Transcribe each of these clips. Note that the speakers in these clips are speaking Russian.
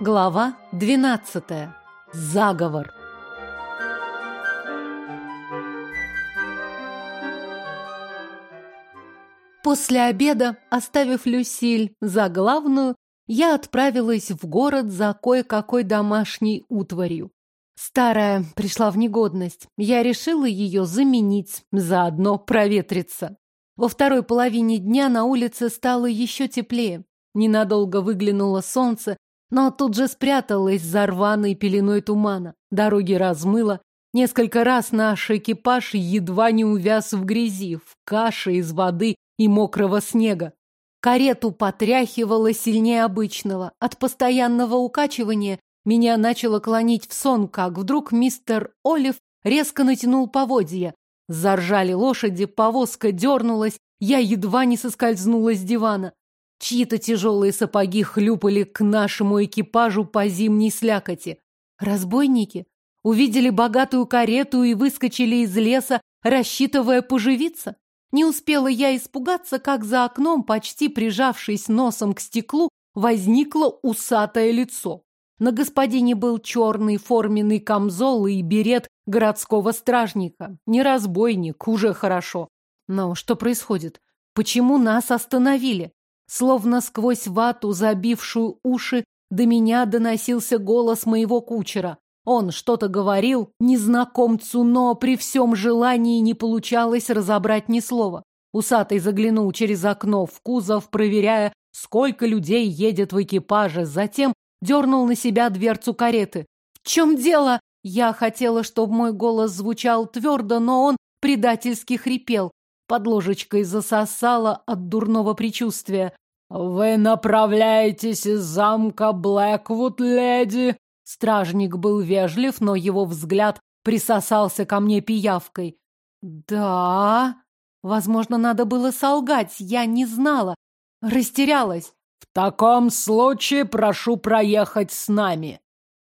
Глава 12. Заговор. После обеда, оставив Люсиль за главную, я отправилась в город за кое-какой домашней утварью. Старая пришла в негодность. Я решила ее заменить, заодно проветриться. Во второй половине дня на улице стало еще теплее. Ненадолго выглянуло солнце, но тут же спряталось за рваной пеленой тумана. Дороги размыло. Несколько раз наш экипаж едва не увяз в грязи, в каше из воды и мокрого снега. Карету потряхивало сильнее обычного. От постоянного укачивания меня начало клонить в сон, как вдруг мистер Олив резко натянул поводья. Заржали лошади, повозка дернулась, я едва не соскользнула с дивана. Чьи-то тяжелые сапоги хлюпали к нашему экипажу по зимней слякоти. Разбойники увидели богатую карету и выскочили из леса, рассчитывая поживиться. Не успела я испугаться, как за окном, почти прижавшись носом к стеклу, возникло усатое лицо. На господине был черный форменный камзол и берет городского стражника. Не разбойник, уже хорошо. Но что происходит? Почему нас остановили? Словно сквозь вату, забившую уши, до меня доносился голос моего кучера. Он что-то говорил незнакомцу, но при всем желании не получалось разобрать ни слова. Усатый заглянул через окно в кузов, проверяя, сколько людей едет в экипаже, затем дернул на себя дверцу кареты. «В чем дело?» Я хотела, чтобы мой голос звучал твердо, но он предательски хрипел. Под ложечкой засосало от дурного предчувствия. «Вы направляетесь из замка Блэквуд, леди?» Стражник был вежлив, но его взгляд присосался ко мне пиявкой. «Да...» Возможно, надо было солгать, я не знала. Растерялась. «В таком случае прошу проехать с нами».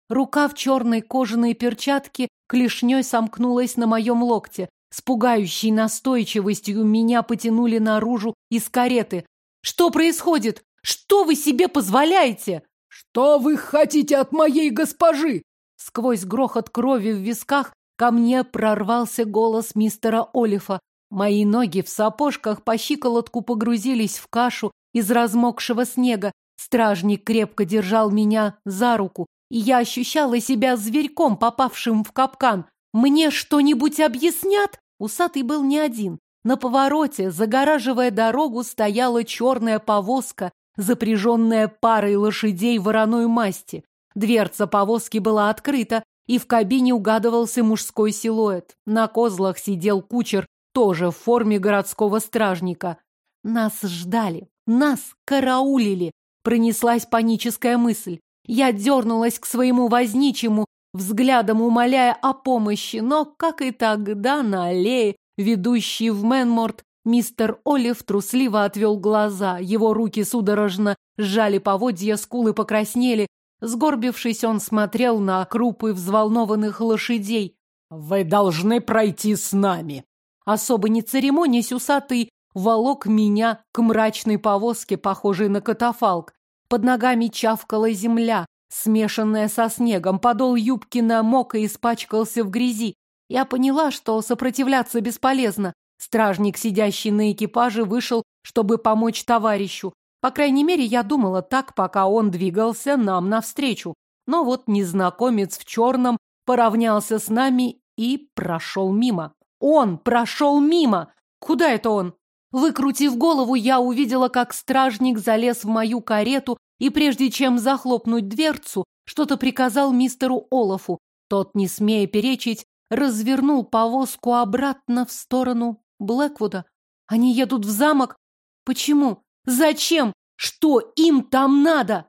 Рука в черной кожаной перчатке клешней сомкнулась на моем локте. С пугающей настойчивостью меня потянули наружу из кареты. «Что происходит? Что вы себе позволяете?» «Что вы хотите от моей госпожи?» Сквозь грохот крови в висках ко мне прорвался голос мистера Олифа. Мои ноги в сапожках по щиколотку погрузились в кашу из размокшего снега. Стражник крепко держал меня за руку, и я ощущала себя зверьком, попавшим в капкан. «Мне что-нибудь объяснят?» Усатый был не один. На повороте, загораживая дорогу, стояла черная повозка, запряженная парой лошадей вороной масти. Дверца повозки была открыта, и в кабине угадывался мужской силуэт. На козлах сидел кучер, тоже в форме городского стражника. Нас ждали, нас караулили. Пронеслась паническая мысль. Я дернулась к своему возничему, взглядом умоляя о помощи, но, как и тогда, на аллее, ведущей в Мэнморт, мистер Олив трусливо отвел глаза, его руки судорожно сжали поводья, скулы покраснели. Сгорбившись, он смотрел на крупы взволнованных лошадей. «Вы должны пройти с нами!» Особо не церемонясь, усатый волок меня к мрачной повозке, похожей на катафалк. Под ногами чавкала земля, смешанная со снегом. Подол юбки намок и испачкался в грязи. Я поняла, что сопротивляться бесполезно. Стражник, сидящий на экипаже, вышел, чтобы помочь товарищу. По крайней мере, я думала так, пока он двигался нам навстречу. Но вот незнакомец в черном поравнялся с нами и прошел мимо. Он прошел мимо! Куда это он? Выкрутив голову, я увидела, как стражник залез в мою карету и, прежде чем захлопнуть дверцу, что-то приказал мистеру Олафу. Тот, не смея перечить, развернул повозку обратно в сторону Блэквуда. Они едут в замок? Почему? Зачем? Что им там надо?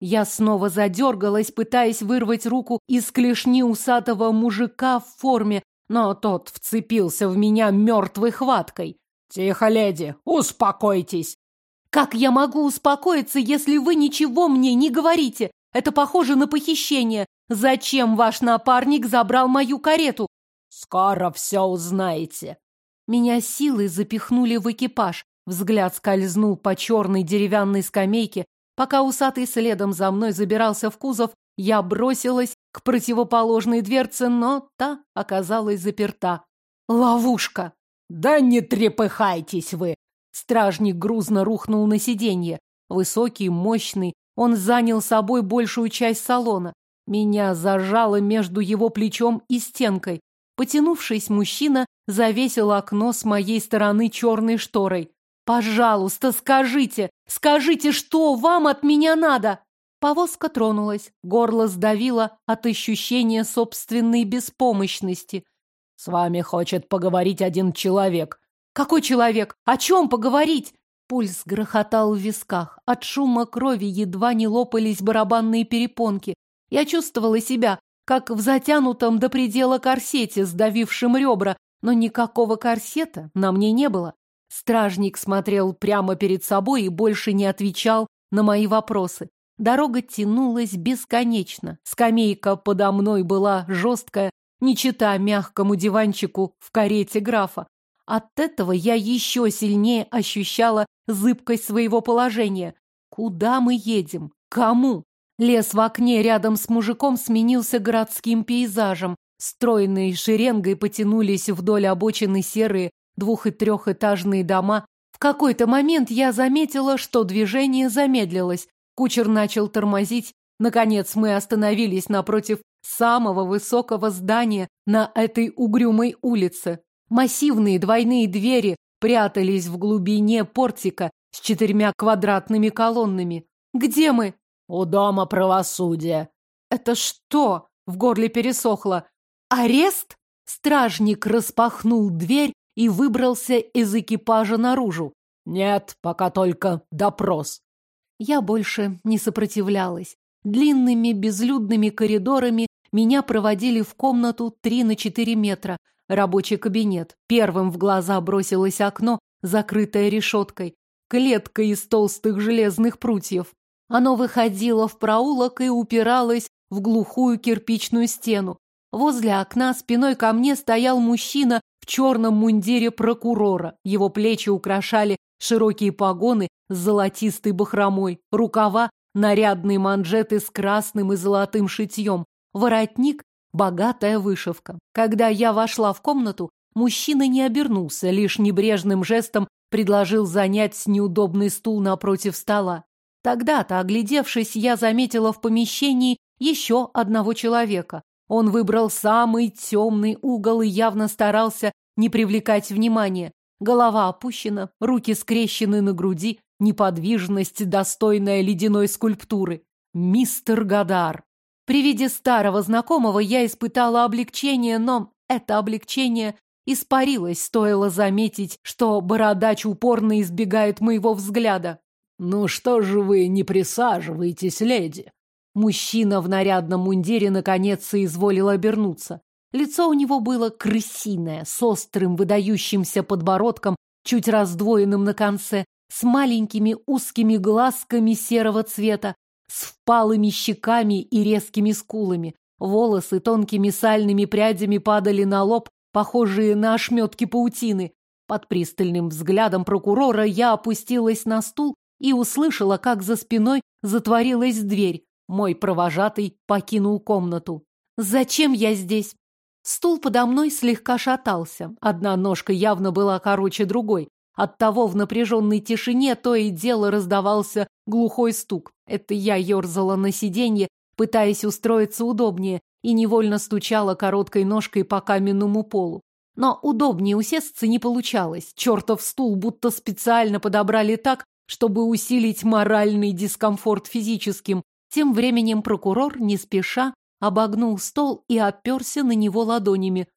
Я снова задергалась, пытаясь вырвать руку из клешни усатого мужика в форме, но тот вцепился в меня мертвой хваткой. «Тихо, леди, успокойтесь!» «Как я могу успокоиться, если вы ничего мне не говорите? Это похоже на похищение. Зачем ваш напарник забрал мою карету?» «Скоро все узнаете». Меня силой запихнули в экипаж. Взгляд скользнул по черной деревянной скамейке, Пока усатый следом за мной забирался в кузов, я бросилась к противоположной дверце, но та оказалась заперта. Ловушка! Да не трепыхайтесь вы! Стражник грузно рухнул на сиденье. Высокий, мощный, он занял собой большую часть салона. Меня зажало между его плечом и стенкой. Потянувшись, мужчина завесил окно с моей стороны черной шторой. «Пожалуйста, скажите! Скажите, что вам от меня надо!» Повозка тронулась, горло сдавило от ощущения собственной беспомощности. «С вами хочет поговорить один человек». «Какой человек? О чем поговорить?» Пульс грохотал в висках. От шума крови едва не лопались барабанные перепонки. Я чувствовала себя, как в затянутом до предела корсете, сдавившем ребра, но никакого корсета на мне не было. Стражник смотрел прямо перед собой и больше не отвечал на мои вопросы. Дорога тянулась бесконечно. Скамейка подо мной была жесткая, не чита мягкому диванчику в карете графа. От этого я еще сильнее ощущала зыбкость своего положения. Куда мы едем? Кому? Лес в окне рядом с мужиком сменился городским пейзажем. Стройные шеренгой потянулись вдоль обочины серые двух- и трехэтажные дома. В какой-то момент я заметила, что движение замедлилось. Кучер начал тормозить. Наконец мы остановились напротив самого высокого здания на этой угрюмой улице. Массивные двойные двери прятались в глубине портика с четырьмя квадратными колоннами. «Где мы?» «У дома правосудия». «Это что?» — в горле пересохло. «Арест?» Стражник распахнул дверь и выбрался из экипажа наружу. «Нет, пока только допрос». Я больше не сопротивлялась. Длинными безлюдными коридорами меня проводили в комнату три на четыре метра. Рабочий кабинет. Первым в глаза бросилось окно, закрытое решеткой. Клетка из толстых железных прутьев. Оно выходило в проулок и упиралось в глухую кирпичную стену. Возле окна спиной ко мне стоял мужчина в черном мундире прокурора. Его плечи украшали широкие погоны с золотистой бахромой, рукава нарядные манжеты с красным и золотым шитьем, воротник – богатая вышивка. Когда я вошла в комнату, мужчина не обернулся, лишь небрежным жестом предложил занять неудобный стул напротив стола. Тогда-то, оглядевшись, я заметила в помещении еще одного человека. Он выбрал самый темный угол и явно старался не привлекать внимания. Голова опущена, руки скрещены на груди, неподвижность, достойная ледяной скульптуры. Мистер Гадар. При виде старого знакомого я испытала облегчение, но это облегчение испарилось, стоило заметить, что бородач упорно избегает моего взгляда. «Ну что же вы не присаживаетесь, леди?» Мужчина в нарядном мундире наконец соизволил обернуться. Лицо у него было крысиное, с острым выдающимся подбородком, чуть раздвоенным на конце, с маленькими узкими глазками серого цвета, с впалыми щеками и резкими скулами. Волосы тонкими сальными прядями падали на лоб, похожие на ошметки паутины. Под пристальным взглядом прокурора я опустилась на стул и услышала, как за спиной затворилась дверь. Мой провожатый покинул комнату. «Зачем я здесь?» Стул подо мной слегка шатался. Одна ножка явно была короче другой. Оттого в напряженной тишине то и дело раздавался глухой стук. Это я ерзала на сиденье, пытаясь устроиться удобнее, и невольно стучала короткой ножкой по каменному полу. Но удобнее усесться не получалось. Чертов стул будто специально подобрали так, чтобы усилить моральный дискомфорт физическим. Тем временем прокурор, не спеша, обогнул стол и оперся на него ладонями.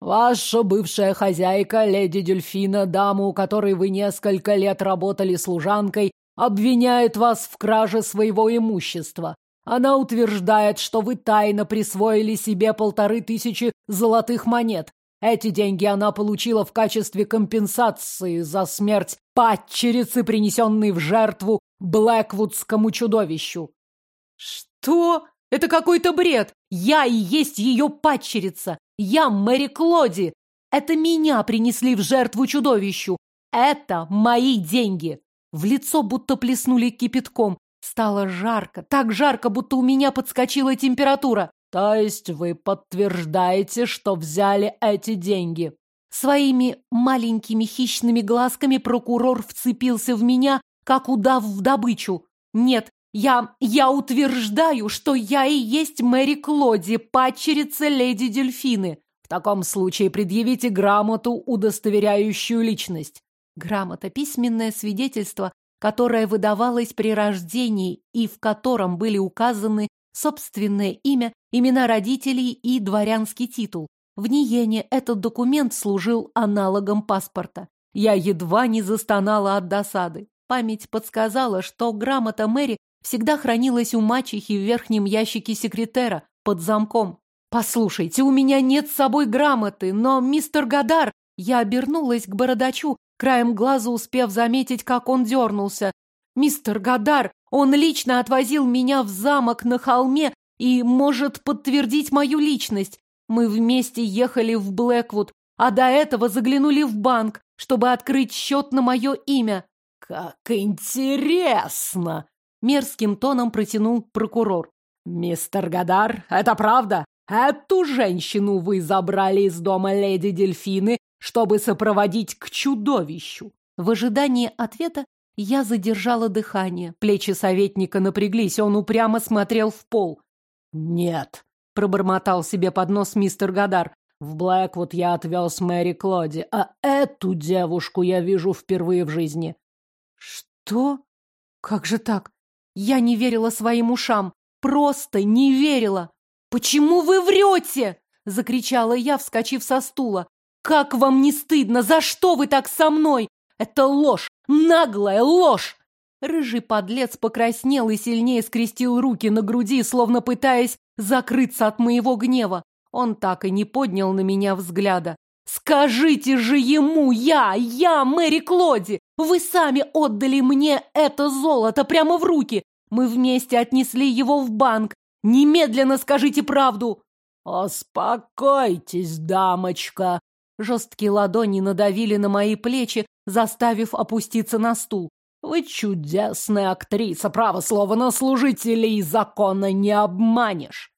«Ваша бывшая хозяйка, леди Дельфина, дама, у которой вы несколько лет работали служанкой, обвиняет вас в краже своего имущества. Она утверждает, что вы тайно присвоили себе полторы тысячи золотых монет. Эти деньги она получила в качестве компенсации за смерть падчерицы, принесенной в жертву Блэквудскому чудовищу. «Что?» Это какой-то бред. Я и есть ее падчерица. Я Мэри Клоди. Это меня принесли в жертву чудовищу. Это мои деньги. В лицо будто плеснули кипятком. Стало жарко, так жарко, будто у меня подскочила температура. То есть вы подтверждаете, что взяли эти деньги? Своими маленькими хищными глазками прокурор вцепился в меня, как удав в добычу. Нет, я... я утверждаю, что я и есть Мэри Клоди, падчерица леди Дельфины. В таком случае предъявите грамоту, удостоверяющую личность. Грамота – письменное свидетельство, которое выдавалось при рождении и в котором были указаны собственное имя, имена родителей и дворянский титул. В Ниене этот документ служил аналогом паспорта. Я едва не застонала от досады. Память подсказала, что грамота Мэри всегда хранилась у мачехи в верхнем ящике секретера под замком. «Послушайте, у меня нет с собой грамоты, но мистер Гадар...» Я обернулась к бородачу, краем глаза успев заметить, как он дернулся. «Мистер Гадар, он лично отвозил меня в замок на холме и может подтвердить мою личность. Мы вместе ехали в Блэквуд, а до этого заглянули в банк, чтобы открыть счет на мое имя. «Как интересно!» — мерзким тоном протянул прокурор. «Мистер Гадар, это правда? Эту женщину вы забрали из дома леди Дельфины, чтобы сопроводить к чудовищу?» В ожидании ответа я задержала дыхание. Плечи советника напряглись, он упрямо смотрел в пол. «Нет», — пробормотал себе под нос мистер Гадар. «В Блэквуд я отвез Мэри Клоди, а эту девушку я вижу впервые в жизни». «Что? Как же так? Я не верила своим ушам. Просто не верила. Почему вы врете?» — закричала я, вскочив со стула. «Как вам не стыдно? За что вы так со мной? Это ложь! Наглая ложь!» Рыжий подлец покраснел и сильнее скрестил руки на груди, словно пытаясь закрыться от моего гнева. Он так и не поднял на меня взгляда. «Скажите же ему, я, я, Мэри Клоди! Вы сами отдали мне это золото прямо в руки! Мы вместе отнесли его в банк! Немедленно скажите правду!» «Успокойтесь, дамочка!» Жесткие ладони надавили на мои плечи, заставив опуститься на стул. Вы чудесная актриса, право слово, но служителей закона не обманешь.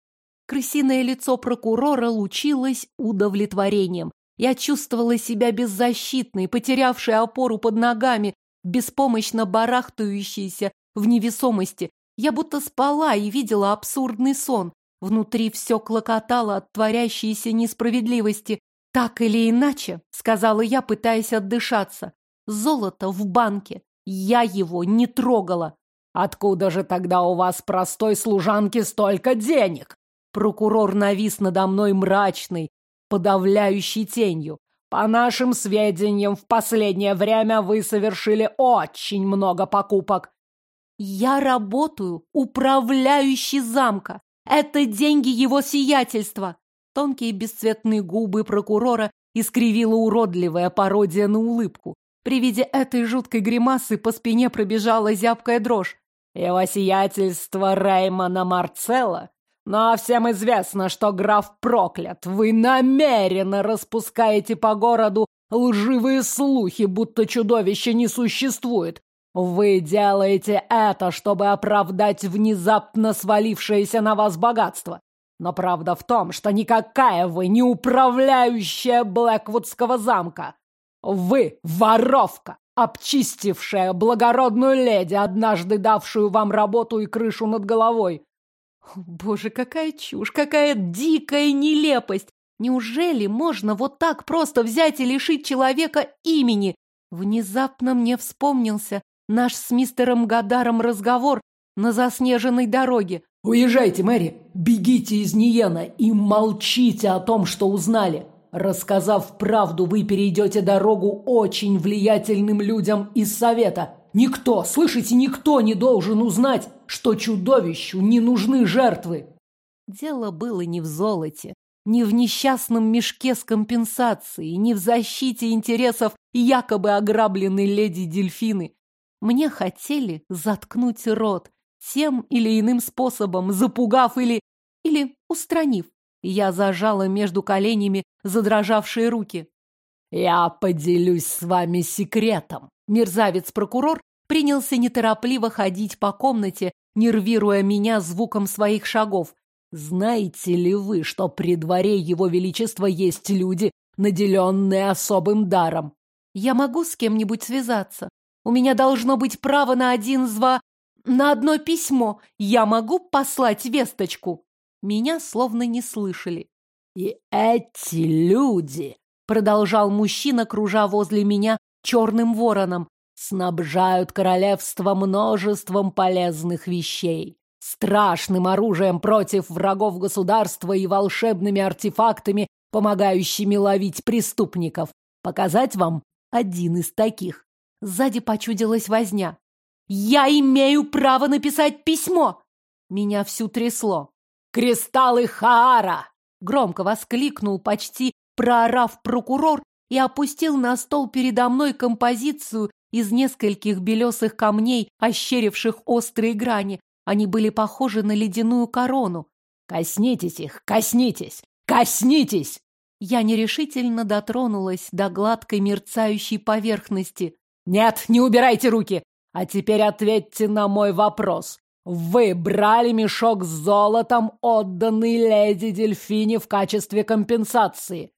Крысиное лицо прокурора лучилось удовлетворением. Я чувствовала себя беззащитной, потерявшей опору под ногами, беспомощно барахтающейся в невесомости. Я будто спала и видела абсурдный сон. Внутри все клокотало от творящейся несправедливости. «Так или иначе», — сказала я, пытаясь отдышаться, — «золото в банке. Я его не трогала. Откуда же тогда у вас простой служанки столько денег? Прокурор навис надо мной мрачный, подавляющий тенью. По нашим сведениям, в последнее время вы совершили очень много покупок. Я работаю управляющий замка. Это деньги его сиятельства. Тонкие бесцветные губы прокурора искривила уродливая пародия на улыбку. При виде этой жуткой гримасы по спине пробежала зябкая дрожь. Его сиятельство Реймона Марцелла? Но всем известно, что граф проклят. Вы намеренно распускаете по городу лживые слухи, будто чудовище не существует. Вы делаете это, чтобы оправдать внезапно свалившееся на вас богатство. Но правда в том, что никакая вы не управляющая Блэквудского замка. Вы воровка, обчистившая благородную леди, однажды давшую вам работу и крышу над головой. Боже, какая чушь, какая дикая нелепость! Неужели можно вот так просто взять и лишить человека имени? Внезапно мне вспомнился наш с мистером Гадаром разговор на заснеженной дороге. «Уезжайте, Мэри, бегите из Ниена и молчите о том, что узнали. Рассказав правду, вы перейдете дорогу очень влиятельным людям из Совета. Никто, слышите, никто не должен узнать, что чудовищу не нужны жертвы. Дело было не в золоте, не в несчастном мешке с компенсацией, не в защите интересов якобы ограбленной леди Дельфины. Мне хотели заткнуть рот тем или иным способом, запугав или... или устранив. Я зажала между коленями задрожавшие руки. «Я поделюсь с вами секретом». Мерзавец-прокурор принялся неторопливо ходить по комнате, нервируя меня звуком своих шагов. «Знаете ли вы, что при дворе его величества есть люди, наделенные особым даром?» «Я могу с кем-нибудь связаться? У меня должно быть право на один зва... на одно письмо. Я могу послать весточку?» Меня словно не слышали. «И эти люди!» — продолжал мужчина, кружа возле меня черным вороном снабжают королевство множеством полезных вещей, страшным оружием против врагов государства и волшебными артефактами, помогающими ловить преступников. Показать вам один из таких. Сзади почудилась возня. «Я имею право написать письмо!» Меня всю трясло. «Кристаллы Хаара!» Громко воскликнул, почти проорав прокурор, и опустил на стол передо мной композицию из нескольких белесых камней, ощеривших острые грани. Они были похожи на ледяную корону. «Коснитесь их! Коснитесь! Коснитесь!» Я нерешительно дотронулась до гладкой мерцающей поверхности. «Нет, не убирайте руки! А теперь ответьте на мой вопрос. Вы брали мешок с золотом, отданный леди Дельфине в качестве компенсации?»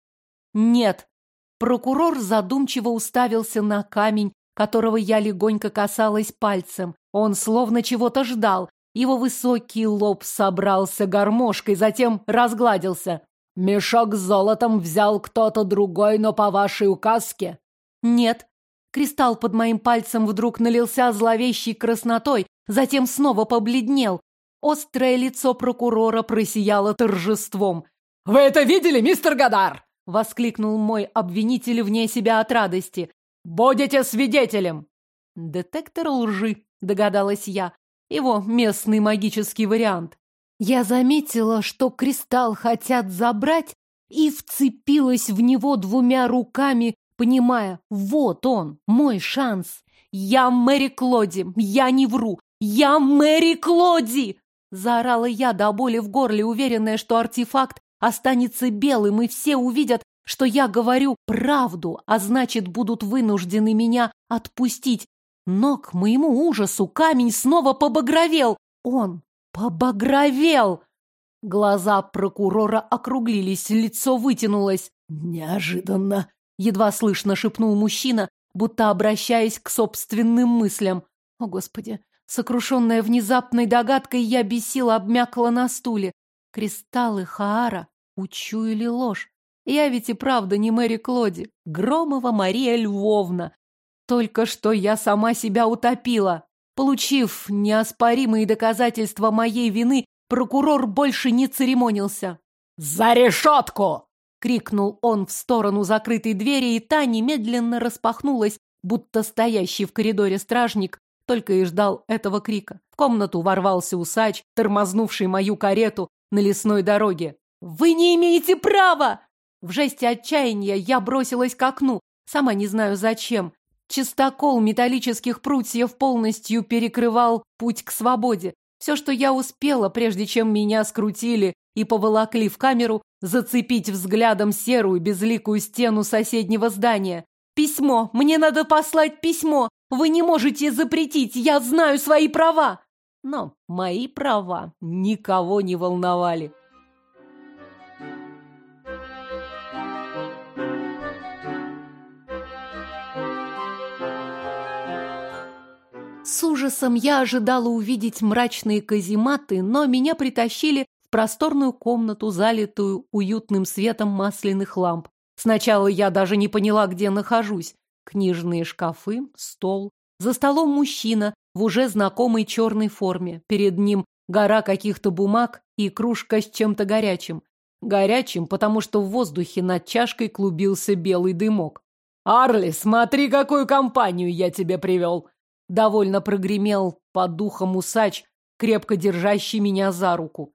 «Нет». Прокурор задумчиво уставился на камень, которого я легонько касалась пальцем. Он словно чего-то ждал. Его высокий лоб собрался гармошкой, затем разгладился. «Мешок с золотом взял кто-то другой, но по вашей указке?» «Нет». Кристалл под моим пальцем вдруг налился зловещей краснотой, затем снова побледнел. Острое лицо прокурора просияло торжеством. «Вы это видели, мистер Гадар?» — воскликнул мой обвинитель вне себя от радости. Будете свидетелем!» «Детектор лжи», — догадалась я. Его местный магический вариант. Я заметила, что кристалл хотят забрать, и вцепилась в него двумя руками, понимая, вот он, мой шанс. Я Мэри Клоди, я не вру, я Мэри Клоди! Заорала я до боли в горле, уверенная, что артефакт останется белым, и все увидят, что я говорю правду, а значит, будут вынуждены меня отпустить. Но к моему ужасу камень снова побагровел. Он побагровел. Глаза прокурора округлились, лицо вытянулось. Неожиданно, едва слышно шепнул мужчина, будто обращаясь к собственным мыслям. О, Господи! Сокрушенная внезапной догадкой, я бесила обмякла на стуле. Кристаллы Хаара учуяли ложь. Я ведь и правда не Мэри Клоди, Громова Мария Львовна. Только что я сама себя утопила. Получив неоспоримые доказательства моей вины, прокурор больше не церемонился. «За решетку!» — крикнул он в сторону закрытой двери, и та немедленно распахнулась, будто стоящий в коридоре стражник только и ждал этого крика. В комнату ворвался усач, тормознувший мою карету на лесной дороге. «Вы не имеете права!» В жесте отчаяния я бросилась к окну, сама не знаю зачем. Чистокол металлических прутьев полностью перекрывал путь к свободе. Все, что я успела, прежде чем меня скрутили и поволокли в камеру, зацепить взглядом серую безликую стену соседнего здания. «Письмо! Мне надо послать письмо! Вы не можете запретить! Я знаю свои права!» Но мои права никого не волновали. С ужасом я ожидала увидеть мрачные казематы, но меня притащили просторную комнату, залитую уютным светом масляных ламп. Сначала я даже не поняла, где нахожусь. Книжные шкафы, стол. За столом мужчина в уже знакомой черной форме. Перед ним гора каких-то бумаг и кружка с чем-то горячим. Горячим, потому что в воздухе над чашкой клубился белый дымок. «Арли, смотри, какую компанию я тебе привел!» довольно прогремел под духом усач, крепко держащий меня за руку.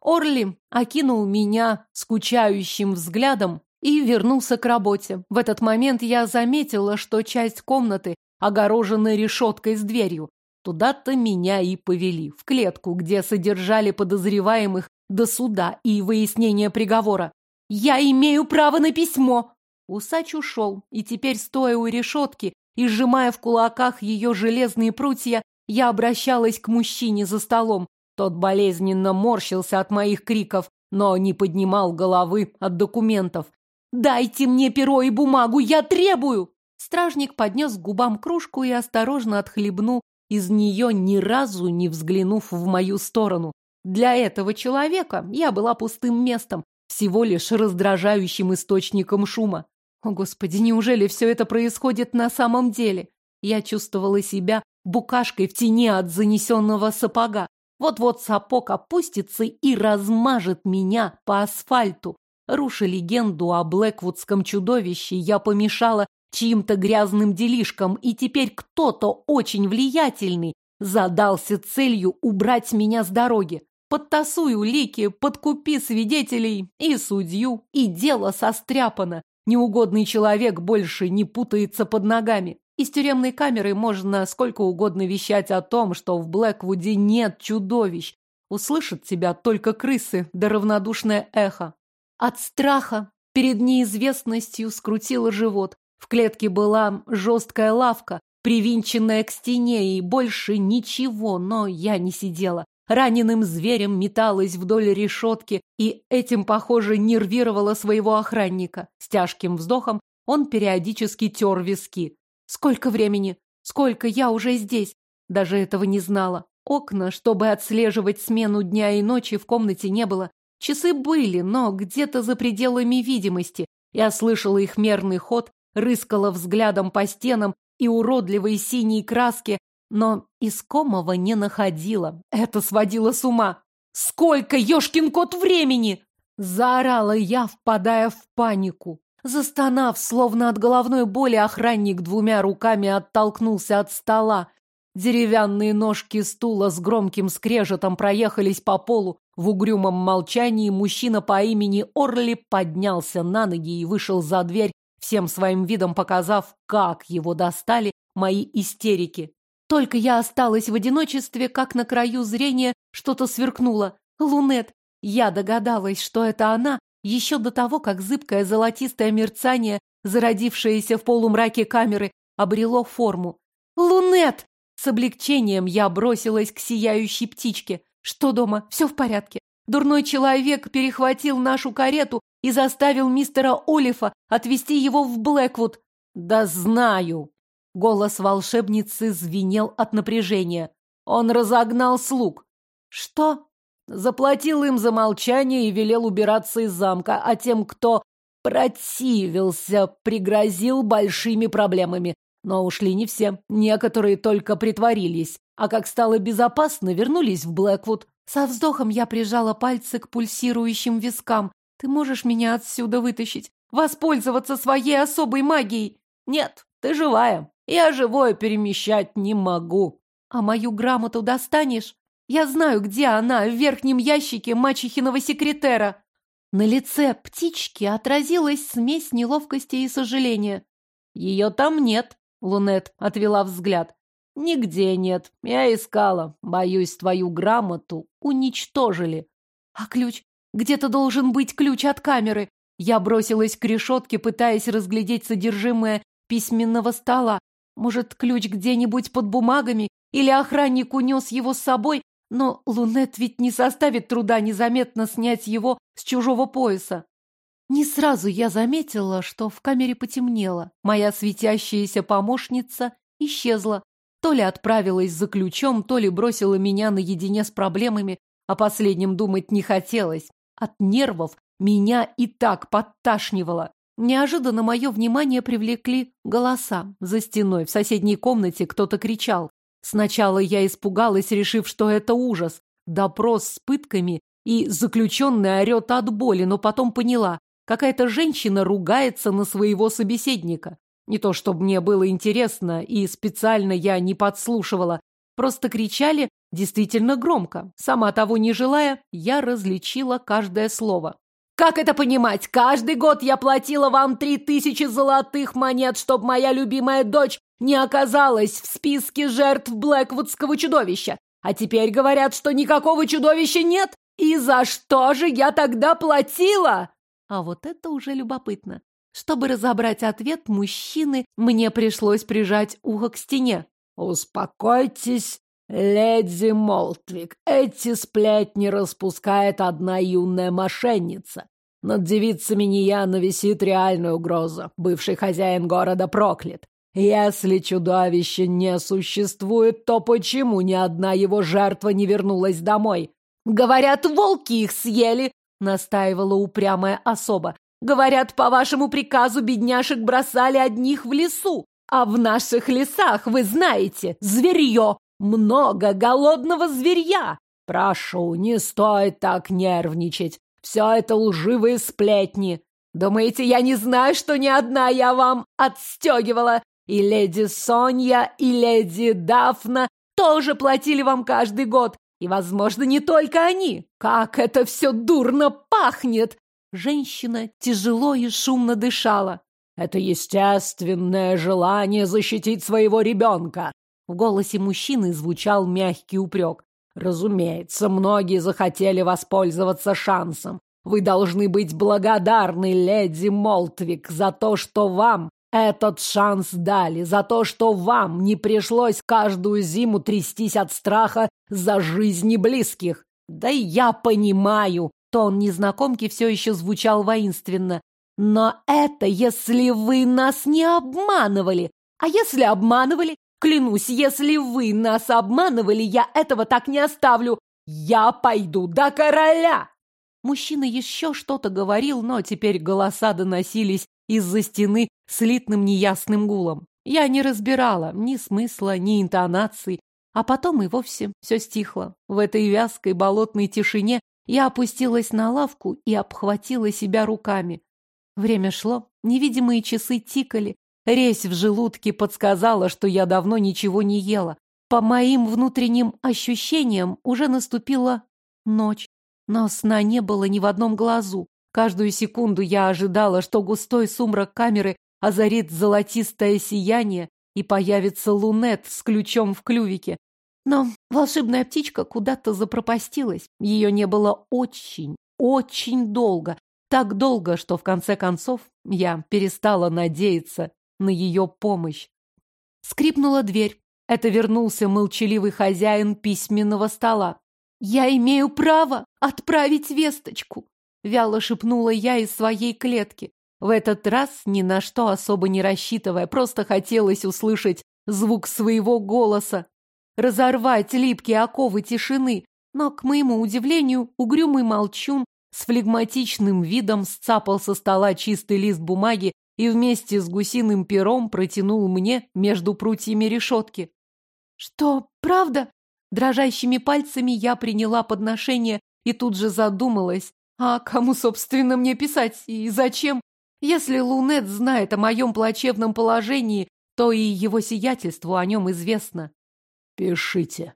Орли окинул меня скучающим взглядом и вернулся к работе. В этот момент я заметила, что часть комнаты огорожена решеткой с дверью. Туда-то меня и повели, в клетку, где содержали подозреваемых до суда и выяснения приговора. «Я имею право на письмо!» Усач ушел, и теперь, стоя у решетки, и, сжимая в кулаках ее железные прутья, я обращалась к мужчине за столом. Тот болезненно морщился от моих криков, но не поднимал головы от документов. «Дайте мне перо и бумагу, я требую!» Стражник поднес к губам кружку и осторожно отхлебнул из нее, ни разу не взглянув в мою сторону. Для этого человека я была пустым местом, всего лишь раздражающим источником шума. О, Господи, неужели все это происходит на самом деле? Я чувствовала себя букашкой в тени от занесенного сапога. Вот-вот сапог опустится и размажет меня по асфальту. Руша легенду о Блэквудском чудовище, я помешала чьим-то грязным делишкам, и теперь кто-то очень влиятельный задался целью убрать меня с дороги. Подтасуй улики, подкупи свидетелей и судью, и дело состряпано. Неугодный человек больше не путается под ногами. Из тюремной камеры можно сколько угодно вещать о том, что в Блэквуде нет чудовищ. Услышат тебя только крысы да равнодушное эхо. От страха перед неизвестностью скрутило живот. В клетке была жесткая лавка, привинченная к стене, и больше ничего, но я не сидела. Раненым зверем металась вдоль решетки и этим, похоже, нервировала своего охранника. С тяжким вздохом он периодически тер виски. Сколько времени? Сколько я уже здесь? Даже этого не знала. Окна, чтобы отслеживать смену дня и ночи, в комнате не было. Часы были, но где-то за пределами видимости. Я слышала их мерный ход, рыскала взглядом по стенам и уродливой синей краске, но искомого не находила. Это сводило с ума. «Сколько, ёшкин кот, времени!» Заорала я, впадая в панику. Застонав, словно от головной боли, охранник двумя руками оттолкнулся от стола. Деревянные ножки стула с громким скрежетом проехались по полу. В угрюмом молчании мужчина по имени Орли поднялся на ноги и вышел за дверь, всем своим видом показав, как его достали мои истерики. Только я осталась в одиночестве, как на краю зрения что-то сверкнуло. Лунет. Я догадалась, что это она, еще до того, как зыбкое золотистое мерцание, зародившееся в полумраке камеры, обрело форму. «Лунет!» С облегчением я бросилась к сияющей птичке. «Что дома? Все в порядке. Дурной человек перехватил нашу карету и заставил мистера Олифа отвезти его в Блэквуд. Да знаю. Голос волшебницы звенел от напряжения. Он разогнал слуг. Что? Заплатил им за молчание и велел убираться из замка, а тем, кто противился, пригрозил большими проблемами. Но ушли не все. Некоторые только притворились. А как стало безопасно, вернулись в Блэквуд. Со вздохом я прижала пальцы к пульсирующим вискам. Ты можешь меня отсюда вытащить? Воспользоваться своей особой магией? Нет, ты живая. Я живое перемещать не могу. А мою грамоту достанешь? Я знаю, где она, в верхнем ящике мачехиного секретера. На лице птички отразилась смесь неловкости и сожаления. Ее там нет, Лунет отвела взгляд. Нигде нет. Я искала. Боюсь, твою грамоту уничтожили. А ключ? Где-то должен быть ключ от камеры. Я бросилась к решетке, пытаясь разглядеть содержимое письменного стола. Может, ключ где-нибудь под бумагами? Или охранник унес его с собой? Но Лунет ведь не составит труда незаметно снять его с чужого пояса. Не сразу я заметила, что в камере потемнело. Моя светящаяся помощница исчезла. То ли отправилась за ключом, то ли бросила меня наедине с проблемами, о последнем думать не хотелось. От нервов меня и так подташнивало. Неожиданно мое внимание привлекли голоса. За стеной в соседней комнате кто-то кричал. Сначала я испугалась, решив, что это ужас. Допрос с пытками и заключенный орет от боли, но потом поняла. Какая-то женщина ругается на своего собеседника. Не то чтобы мне было интересно, и специально я не подслушивала. Просто кричали действительно громко. Сама того не желая, я различила каждое слово. «Как это понимать? Каждый год я платила вам три тысячи золотых монет, чтобы моя любимая дочь не оказалась в списке жертв Блэквудского чудовища. А теперь говорят, что никакого чудовища нет. И за что же я тогда платила?» А вот это уже любопытно. Чтобы разобрать ответ мужчины, мне пришлось прижать ухо к стене. «Успокойтесь, Леди Молтвик, эти сплетни распускает одна юная мошенница. Над девицами Нияна висит реальная угроза. Бывший хозяин города проклят. Если чудовище не существует, то почему ни одна его жертва не вернулась домой? Говорят, волки их съели, настаивала упрямая особа. Говорят, по вашему приказу бедняшек бросали одних в лесу. А в наших лесах, вы знаете, зверье. Много голодного зверья. Прошу, не стоит так нервничать. Все это лживые сплетни. Думаете, я не знаю, что ни одна я вам отстегивала? И леди Соня, и леди Дафна тоже платили вам каждый год. И, возможно, не только они. Как это все дурно пахнет! Женщина тяжело и шумно дышала. Это естественное желание защитить своего ребенка. В голосе мужчины звучал мягкий упрек. Разумеется, многие захотели воспользоваться шансом. Вы должны быть благодарны, леди Молтвик, за то, что вам этот шанс дали, за то, что вам не пришлось каждую зиму трястись от страха за жизни близких. Да я понимаю, тон незнакомки все еще звучал воинственно. Но это если вы нас не обманывали. А если обманывали? Клянусь, если вы нас обманывали, я этого так не оставлю. Я пойду до короля!» Мужчина еще что-то говорил, но теперь голоса доносились из-за стены слитным неясным гулом. Я не разбирала ни смысла, ни интонаций, а потом и вовсе все стихло. В этой вязкой болотной тишине я опустилась на лавку и обхватила себя руками. Время шло, невидимые часы тикали, Резь в желудке подсказала, что я давно ничего не ела. По моим внутренним ощущениям уже наступила ночь, но сна не было ни в одном глазу. Каждую секунду я ожидала, что густой сумрак камеры озарит золотистое сияние и появится лунет с ключом в клювике. Но волшебная птичка куда-то запропастилась. Ее не было очень, очень долго. Так долго, что в конце концов я перестала надеяться на ее помощь. Скрипнула дверь. Это вернулся молчаливый хозяин письменного стола. «Я имею право отправить весточку», — вяло шепнула я из своей клетки. В этот раз ни на что особо не рассчитывая, просто хотелось услышать звук своего голоса, разорвать липкие оковы тишины, но, к моему удивлению, угрюмый молчун с флегматичным видом сцапал со стола чистый лист бумаги и вместе с гусиным пером протянул мне между прутьями решетки. «Что, правда?» Дрожащими пальцами я приняла подношение и тут же задумалась, а кому, собственно, мне писать и зачем? Если Лунет знает о моем плачевном положении, то и его сиятельству о нем известно. «Пишите».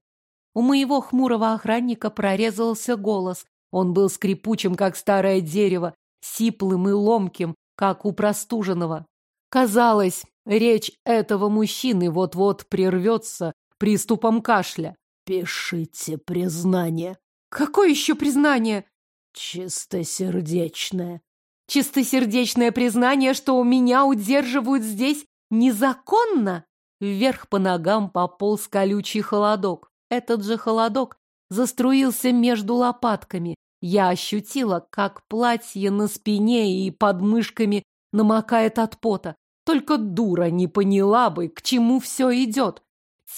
У моего хмурого охранника прорезался голос. Он был скрипучим, как старое дерево, сиплым и ломким, как у простуженного. Казалось, речь этого мужчины вот-вот прервется приступом кашля. «Пишите признание». «Какое еще признание?» «Чистосердечное». «Чистосердечное признание, что меня удерживают здесь незаконно?» Вверх по ногам пополз колючий холодок. Этот же холодок заструился между лопатками, я ощутила, как платье на спине и под мышками намокает от пота. Только дура не поняла бы, к чему все идет.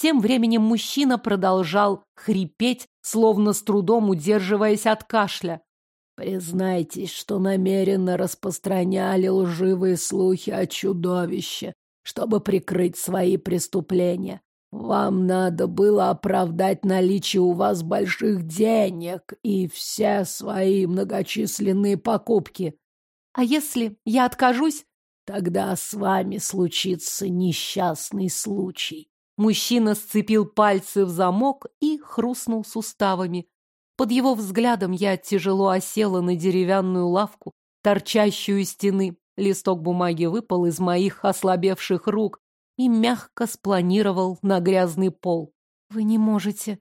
Тем временем мужчина продолжал хрипеть, словно с трудом удерживаясь от кашля. «Признайтесь, что намеренно распространяли лживые слухи о чудовище, чтобы прикрыть свои преступления. Вам надо было оправдать наличие у вас больших денег и все свои многочисленные покупки. А если я откажусь? Тогда с вами случится несчастный случай. Мужчина сцепил пальцы в замок и хрустнул суставами. Под его взглядом я тяжело осела на деревянную лавку, торчащую из стены. Листок бумаги выпал из моих ослабевших рук, и мягко спланировал на грязный пол. «Вы не можете...»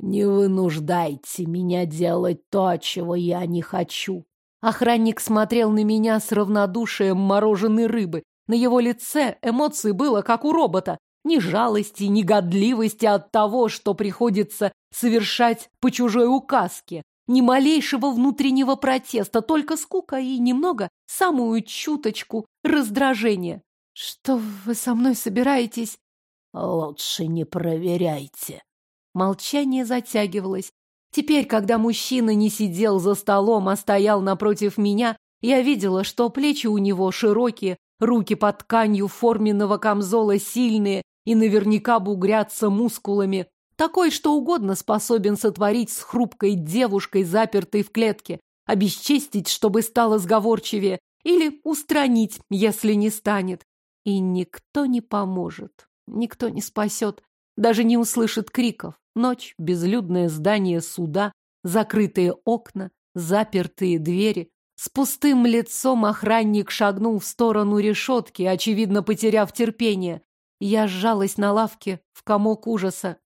«Не вынуждайте меня делать то, чего я не хочу». Охранник смотрел на меня с равнодушием мороженой рыбы. На его лице эмоций было, как у робота. Ни жалости, ни годливости от того, что приходится совершать по чужой указке. Ни малейшего внутреннего протеста, только скука и немного, самую чуточку, раздражения. «Что вы со мной собираетесь?» «Лучше не проверяйте». Молчание затягивалось. Теперь, когда мужчина не сидел за столом, а стоял напротив меня, я видела, что плечи у него широкие, руки под тканью форменного камзола сильные и наверняка бугрятся мускулами. Такой, что угодно способен сотворить с хрупкой девушкой, запертой в клетке, обесчестить, чтобы стало сговорчивее, или устранить, если не станет. И никто не поможет, никто не спасет, даже не услышит криков. Ночь, безлюдное здание суда, закрытые окна, запертые двери. С пустым лицом охранник шагнул в сторону решетки, очевидно, потеряв терпение. Я сжалась на лавке в комок ужаса.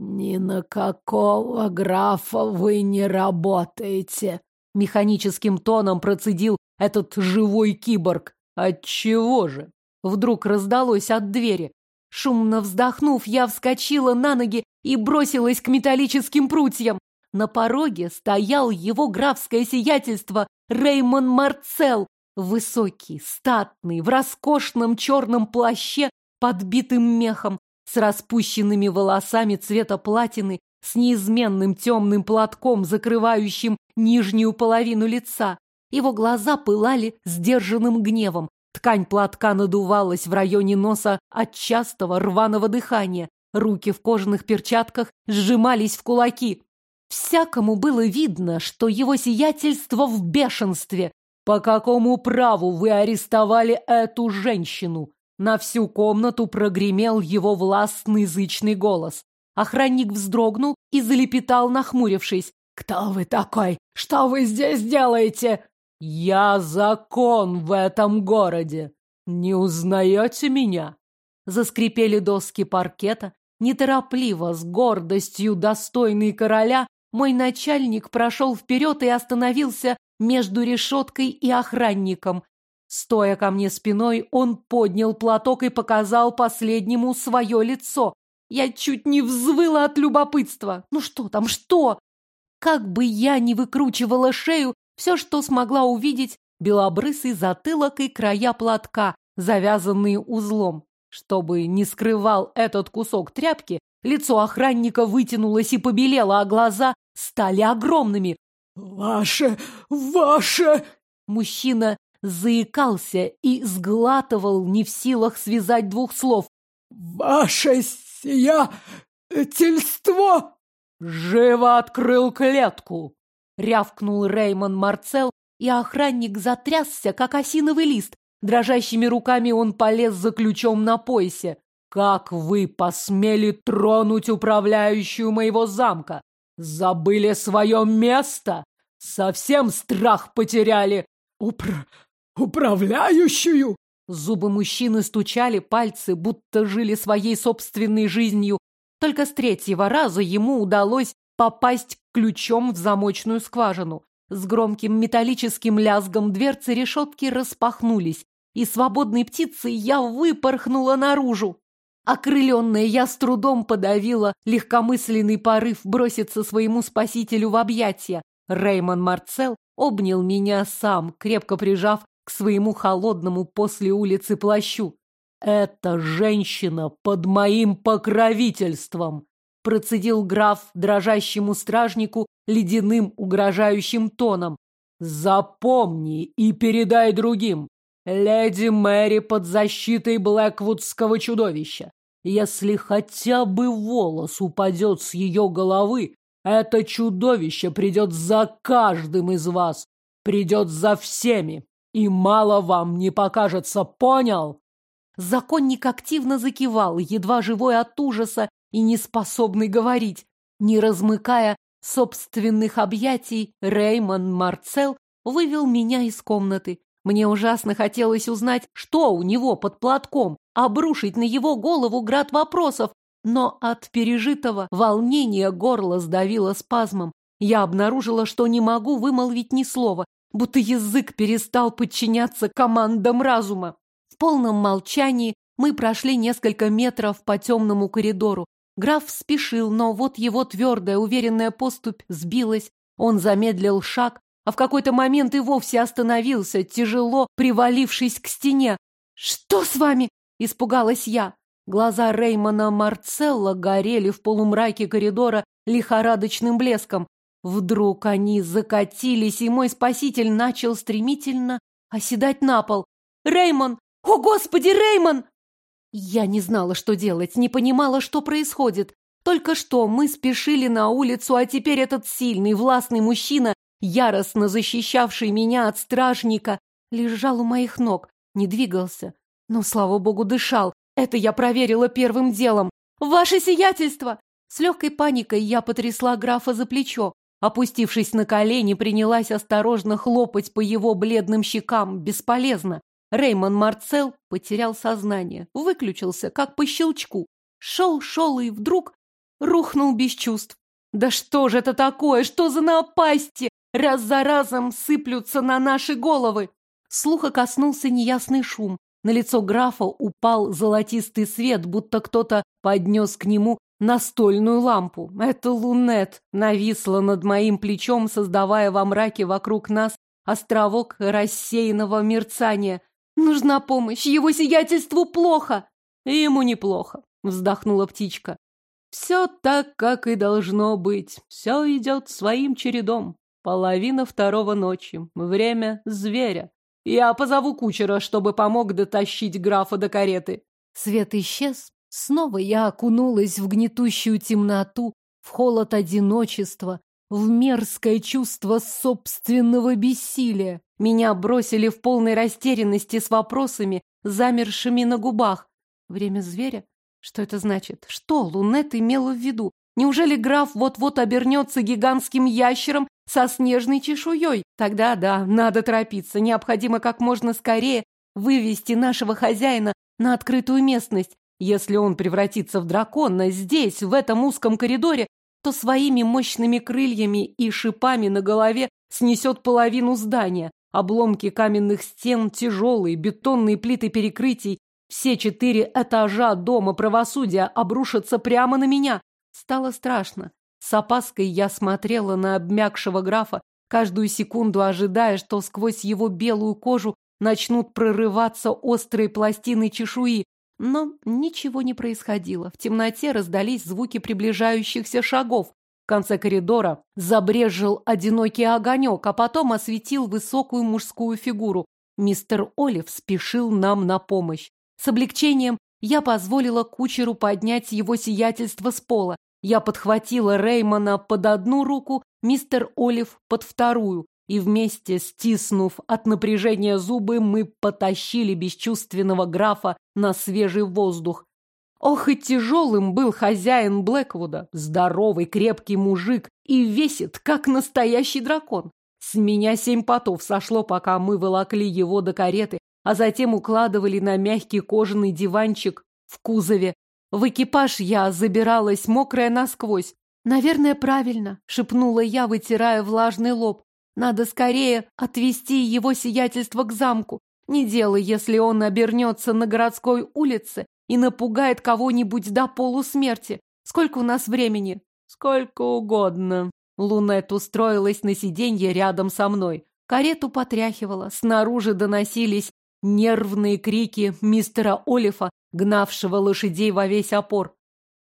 «Ни на какого графа вы не работаете!» Механическим тоном процедил этот живой киборг. «Отчего же?» Вдруг раздалось от двери. Шумно вздохнув, я вскочила на ноги и бросилась к металлическим прутьям. На пороге стоял его графское сиятельство Реймон Марцел, высокий, статный, в роскошном черном плаще, подбитым мехом, с распущенными волосами цвета платины, с неизменным темным платком, закрывающим нижнюю половину лица. Его глаза пылали сдержанным гневом. Ткань платка надувалась в районе носа от частого рваного дыхания. Руки в кожаных перчатках сжимались в кулаки. Всякому было видно, что его сиятельство в бешенстве. «По какому праву вы арестовали эту женщину?» На всю комнату прогремел его властный язычный голос. Охранник вздрогнул и залепетал, нахмурившись. «Кто вы такой? Что вы здесь делаете?» «Я закон в этом городе. Не узнаете меня?» Заскрипели доски паркета. Неторопливо, с гордостью достойный короля, мой начальник прошел вперед и остановился между решеткой и охранником, Стоя ко мне спиной, он поднял платок и показал последнему свое лицо. Я чуть не взвыла от любопытства. Ну что там, что? Как бы я ни выкручивала шею, все, что смогла увидеть, белобрысый затылок и края платка, завязанные узлом. Чтобы не скрывал этот кусок тряпки, лицо охранника вытянулось и побелело, а глаза стали огромными. «Ваше! Ваше!» Мужчина заикался и сглатывал, не в силах связать двух слов. «Ваше сиятельство!» «Живо открыл клетку!» — рявкнул Реймон Марцел, и охранник затрясся, как осиновый лист. Дрожащими руками он полез за ключом на поясе. «Как вы посмели тронуть управляющую моего замка? Забыли свое место? Совсем страх потеряли?» «Упр... «Управляющую?» Зубы мужчины стучали, пальцы будто жили своей собственной жизнью. Только с третьего раза ему удалось попасть ключом в замочную скважину. С громким металлическим лязгом дверцы решетки распахнулись, и свободной птицей я выпорхнула наружу. Окрыленная я с трудом подавила легкомысленный порыв броситься своему спасителю в объятия. Реймон Марцел обнял меня сам, крепко прижав к своему холодному после улицы плащу. «Эта женщина под моим покровительством!» процедил граф дрожащему стражнику ледяным угрожающим тоном. «Запомни и передай другим. Леди Мэри под защитой Блэквудского чудовища. Если хотя бы волос упадет с ее головы, это чудовище придет за каждым из вас, придет за всеми, и мало вам не покажется, понял? Законник активно закивал, едва живой от ужаса и неспособный говорить. Не размыкая собственных объятий, Реймон Марцел вывел меня из комнаты. Мне ужасно хотелось узнать, что у него под платком, обрушить на его голову град вопросов, но от пережитого волнения горло сдавило спазмом. Я обнаружила, что не могу вымолвить ни слова, будто язык перестал подчиняться командам разума. В полном молчании Мы прошли несколько метров по темному коридору. Граф спешил, но вот его твердая, уверенная поступь сбилась. Он замедлил шаг, а в какой-то момент и вовсе остановился, тяжело привалившись к стене. «Что с вами?» — испугалась я. Глаза Реймона Марцелла горели в полумраке коридора лихорадочным блеском. Вдруг они закатились, и мой спаситель начал стремительно оседать на пол. «Реймон! О, Господи, Реймон!» Я не знала, что делать, не понимала, что происходит. Только что мы спешили на улицу, а теперь этот сильный, властный мужчина, яростно защищавший меня от стражника, лежал у моих ног, не двигался, но, слава богу, дышал. Это я проверила первым делом. «Ваше сиятельство!» С легкой паникой я потрясла графа за плечо. Опустившись на колени, принялась осторожно хлопать по его бледным щекам. Бесполезно. Реймон Марцел потерял сознание, выключился, как по щелчку. Шел, шел и вдруг рухнул без чувств. Да что же это такое? Что за напасти? Раз за разом сыплются на наши головы. Слуха коснулся неясный шум. На лицо графа упал золотистый свет, будто кто-то поднес к нему настольную лампу. Это лунет нависла над моим плечом, создавая во мраке вокруг нас островок рассеянного мерцания. Нужна помощь, его сиятельству плохо. Ему неплохо, вздохнула птичка. Все так, как и должно быть. Все идет своим чередом. Половина второго ночи. Время зверя. Я позову кучера, чтобы помог дотащить графа до кареты. Свет исчез. Снова я окунулась в гнетущую темноту, в холод одиночества, в мерзкое чувство собственного бессилия. Меня бросили в полной растерянности с вопросами, замершими на губах. Время зверя? Что это значит? Что Лунет имела в виду? Неужели граф вот-вот обернется гигантским ящером со снежной чешуей? Тогда да, надо торопиться. Необходимо как можно скорее вывести нашего хозяина на открытую местность. Если он превратится в дракона здесь, в этом узком коридоре, то своими мощными крыльями и шипами на голове снесет половину здания. Обломки каменных стен, тяжелые бетонные плиты перекрытий, все четыре этажа дома правосудия обрушатся прямо на меня. Стало страшно. С опаской я смотрела на обмякшего графа, каждую секунду ожидая, что сквозь его белую кожу начнут прорываться острые пластины чешуи. Но ничего не происходило. В темноте раздались звуки приближающихся шагов. В конце коридора забрежил одинокий огонек, а потом осветил высокую мужскую фигуру. Мистер Олив спешил нам на помощь. С облегчением я позволила кучеру поднять его сиятельство с пола. Я подхватила Реймона под одну руку, мистер Олив под вторую, и вместе, стиснув от напряжения зубы, мы потащили бесчувственного графа на свежий воздух. Ох и тяжелым был хозяин Блэквуда, здоровый, крепкий мужик, и весит, как настоящий дракон. С меня семь потов сошло, пока мы волокли его до кареты, а затем укладывали на мягкий кожаный диванчик в кузове. В экипаж я забиралась, мокрая насквозь. «Наверное, правильно», — шепнула я, вытирая влажный лоб. «Надо скорее отвезти его сиятельство к замку. Не дело, если он обернется на городской улице и напугает кого-нибудь до полусмерти. Сколько у нас времени?» «Сколько угодно». Лунет устроилась на сиденье рядом со мной. Карету потряхивала, снаружи доносились Нервные крики мистера Олифа, гнавшего лошадей во весь опор.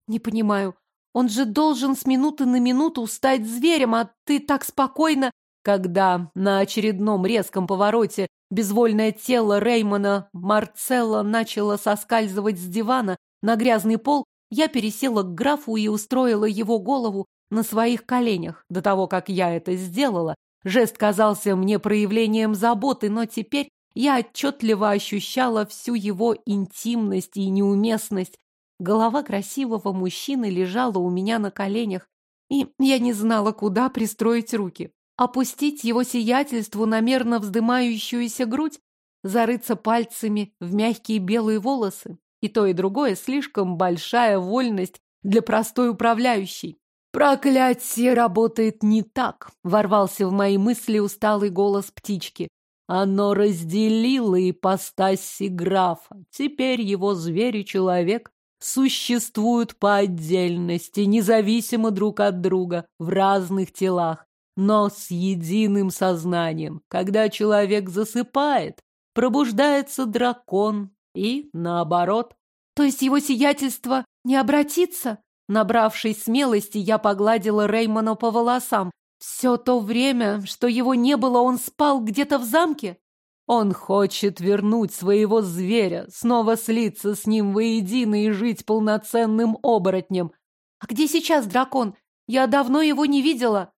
Не понимаю, он же должен с минуты на минуту стать зверем, а ты так спокойно... Когда на очередном резком повороте безвольное тело Реймона Марцелла начало соскальзывать с дивана на грязный пол, я пересела к графу и устроила его голову на своих коленях. До того, как я это сделала, жест казался мне проявлением заботы, но теперь я отчетливо ощущала всю его интимность и неуместность. Голова красивого мужчины лежала у меня на коленях, и я не знала, куда пристроить руки. Опустить его сиятельству на мерно вздымающуюся грудь, зарыться пальцами в мягкие белые волосы. И то, и другое слишком большая вольность для простой управляющей. «Проклятие работает не так!» — ворвался в мои мысли усталый голос птички. Оно разделило ипостаси графа. Теперь его зверь и человек существуют по отдельности, независимо друг от друга, в разных телах, но с единым сознанием. Когда человек засыпает, пробуждается дракон и наоборот. То есть его сиятельство не обратится? Набравшись смелости, я погладила Реймона по волосам. Все то время, что его не было, он спал где-то в замке? Он хочет вернуть своего зверя, снова слиться с ним воедино и жить полноценным оборотнем. А где сейчас дракон? Я давно его не видела.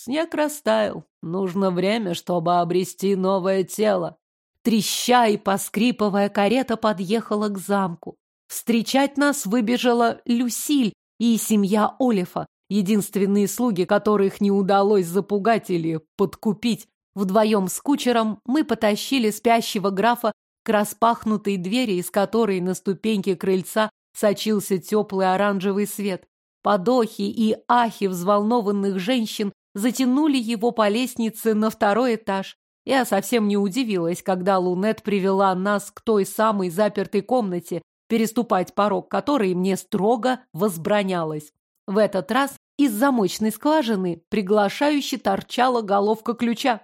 Снег растаял. Нужно время, чтобы обрести новое тело. Треща и поскрипывая, карета подъехала к замку. Встречать нас выбежала Люсиль и семья Олифа, единственные слуги, которых не удалось запугать или подкупить. Вдвоем с кучером мы потащили спящего графа к распахнутой двери, из которой на ступеньке крыльца сочился теплый оранжевый свет. Подохи и ахи взволнованных женщин затянули его по лестнице на второй этаж. Я совсем не удивилась, когда Лунет привела нас к той самой запертой комнате, переступать порог которой мне строго возбранялось. В этот раз из замочной скважины приглашающе торчала головка ключа.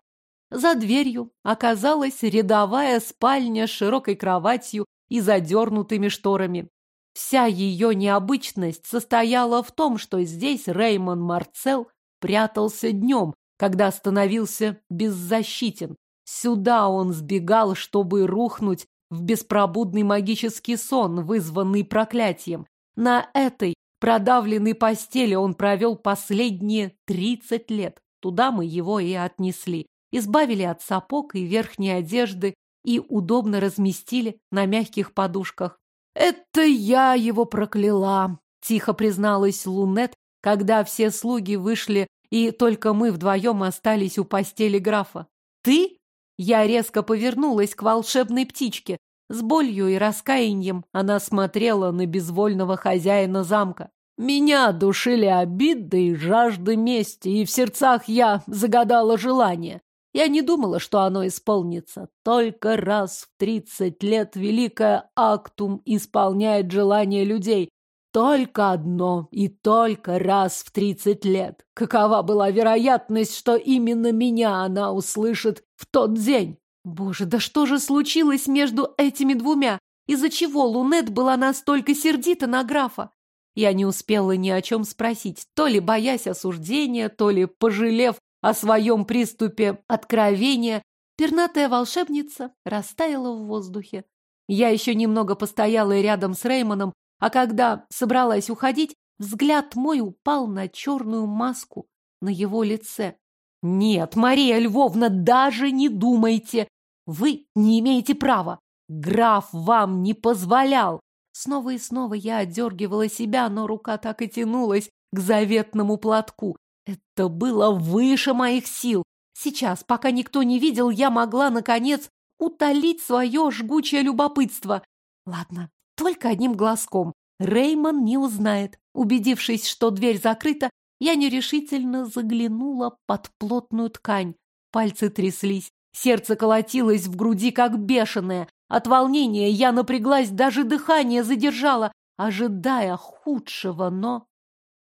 За дверью оказалась рядовая спальня с широкой кроватью и задернутыми шторами. Вся ее необычность состояла в том, что здесь Реймон Марцел прятался днем, когда становился беззащитен. Сюда он сбегал, чтобы рухнуть в беспробудный магический сон, вызванный проклятием. На этой продавленной постели он провел последние тридцать лет. Туда мы его и отнесли избавили от сапог и верхней одежды и удобно разместили на мягких подушках. «Это я его прокляла», — тихо призналась Лунет, когда все слуги вышли, и только мы вдвоем остались у постели графа. «Ты?» Я резко повернулась к волшебной птичке. С болью и раскаянием она смотрела на безвольного хозяина замка. Меня душили обиды и жажда мести, и в сердцах я загадала желание. Я не думала, что оно исполнится. Только раз в тридцать лет великая Актум исполняет желания людей. Только одно и только раз в тридцать лет. Какова была вероятность, что именно меня она услышит в тот день? Боже, да что же случилось между этими двумя? Из-за чего Лунет была настолько сердита на графа? Я не успела ни о чем спросить, то ли боясь осуждения, то ли пожалев о своем приступе откровения, пернатая волшебница растаяла в воздухе. Я еще немного постояла рядом с Реймоном, а когда собралась уходить, взгляд мой упал на черную маску на его лице. «Нет, Мария Львовна, даже не думайте! Вы не имеете права! Граф вам не позволял!» Снова и снова я отдергивала себя, но рука так и тянулась к заветному платку. Это было выше моих сил. Сейчас, пока никто не видел, я могла, наконец, утолить свое жгучее любопытство. Ладно, только одним глазком. Реймон не узнает. Убедившись, что дверь закрыта, я нерешительно заглянула под плотную ткань. Пальцы тряслись, сердце колотилось в груди, как бешеное. От волнения я напряглась, даже дыхание задержала, ожидая худшего, но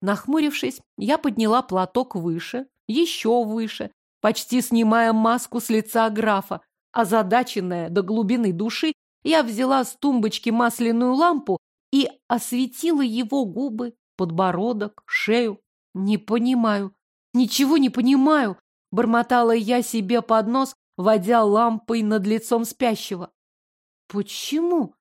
Нахмурившись, я подняла платок выше, еще выше, почти снимая маску с лица графа. Озадаченная до глубины души, я взяла с тумбочки масляную лампу и осветила его губы, подбородок, шею. Не понимаю, ничего не понимаю, бормотала я себе под нос, водя лампой над лицом спящего. Почему?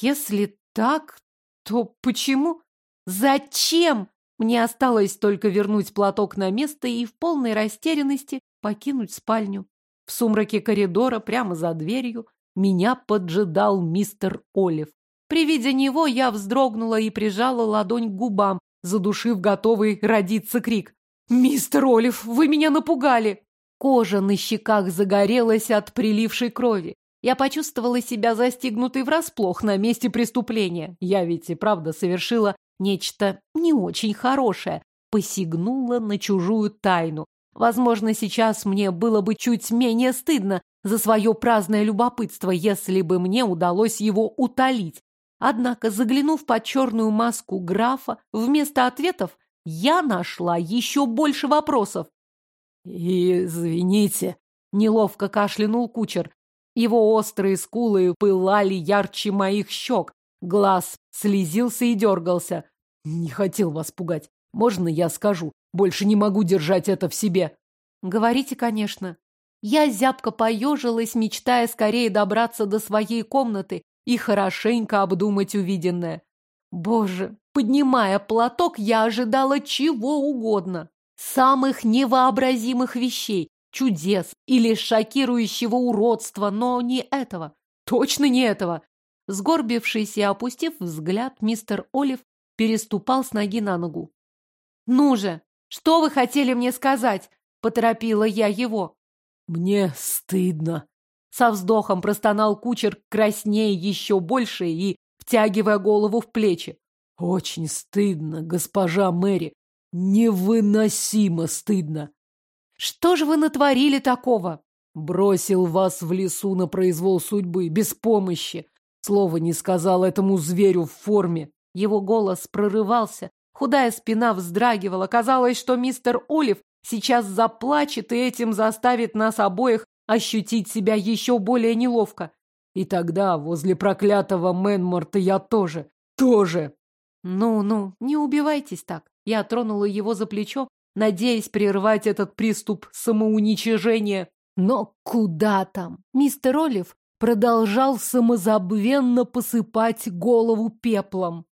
Если так, то почему? Зачем? Мне осталось только вернуть платок на место и в полной растерянности покинуть спальню. В сумраке коридора, прямо за дверью, меня поджидал мистер Олив. При виде него я вздрогнула и прижала ладонь к губам, задушив готовый родиться крик. «Мистер Олив, вы меня напугали!» Кожа на щеках загорелась от прилившей крови. Я почувствовала себя застигнутой врасплох на месте преступления. Я ведь и правда совершила нечто не очень хорошее, посягнула на чужую тайну. Возможно, сейчас мне было бы чуть менее стыдно за свое праздное любопытство, если бы мне удалось его утолить. Однако, заглянув под черную маску графа, вместо ответов я нашла еще больше вопросов. «Извините», — неловко кашлянул кучер. Его острые скулы пылали ярче моих щек, глаз слезился и дергался. «Не хотел вас пугать. Можно я скажу? Больше не могу держать это в себе». «Говорите, конечно». Я зябко поежилась, мечтая скорее добраться до своей комнаты и хорошенько обдумать увиденное. Боже, поднимая платок, я ожидала чего угодно. Самых невообразимых вещей, чудес или шокирующего уродства, но не этого. Точно не этого. Сгорбившись и опустив взгляд, мистер Олив переступал с ноги на ногу. «Ну же, что вы хотели мне сказать?» — поторопила я его. «Мне стыдно», — со вздохом простонал кучер, краснее еще больше и втягивая голову в плечи. «Очень стыдно, госпожа Мэри. Невыносимо стыдно. Что же вы натворили такого? Бросил вас в лесу на произвол судьбы, без помощи. Слова не сказал этому зверю в форме. Его голос прорывался, худая спина вздрагивала. Казалось, что мистер Олив сейчас заплачет и этим заставит нас обоих ощутить себя еще более неловко. И тогда возле проклятого Мэнморта я тоже, тоже. Ну-ну, не убивайтесь так. Я тронула его за плечо, надеясь прервать этот приступ самоуничижения. Но куда там? Мистер Олив продолжал самозабвенно посыпать голову пеплом.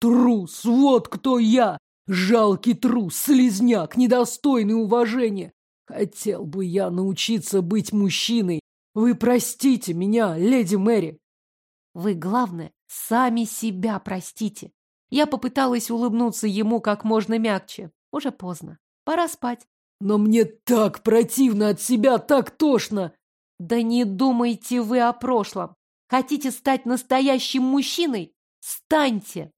«Трус! Вот кто я! Жалкий трус, слезняк, недостойный уважения! Хотел бы я научиться быть мужчиной! Вы простите меня, леди Мэри!» «Вы, главное, сами себя простите!» Я попыталась улыбнуться ему как можно мягче. Уже поздно. Пора спать. Но мне так противно от себя, так тошно. Да не думайте вы о прошлом. Хотите стать настоящим мужчиной? Станьте!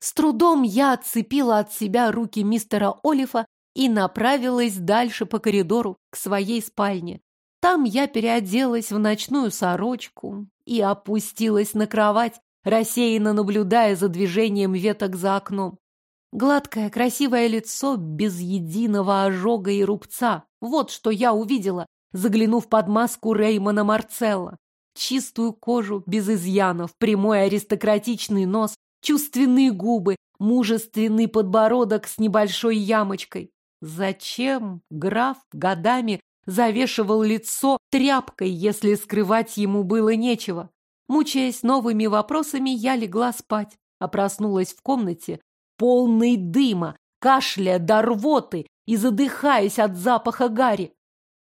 С трудом я отцепила от себя руки мистера Олифа и направилась дальше по коридору к своей спальне. Там я переоделась в ночную сорочку и опустилась на кровать, рассеянно наблюдая за движением веток за окном. Гладкое, красивое лицо без единого ожога и рубца. Вот что я увидела, заглянув под маску Реймона Марцелла. Чистую кожу, без изъянов, прямой аристократичный нос, чувственные губы, мужественный подбородок с небольшой ямочкой. Зачем граф годами завешивал лицо тряпкой, если скрывать ему было нечего? Мучаясь новыми вопросами, я легла спать, а проснулась в комнате, полной дыма, кашля до рвоты и задыхаясь от запаха гари.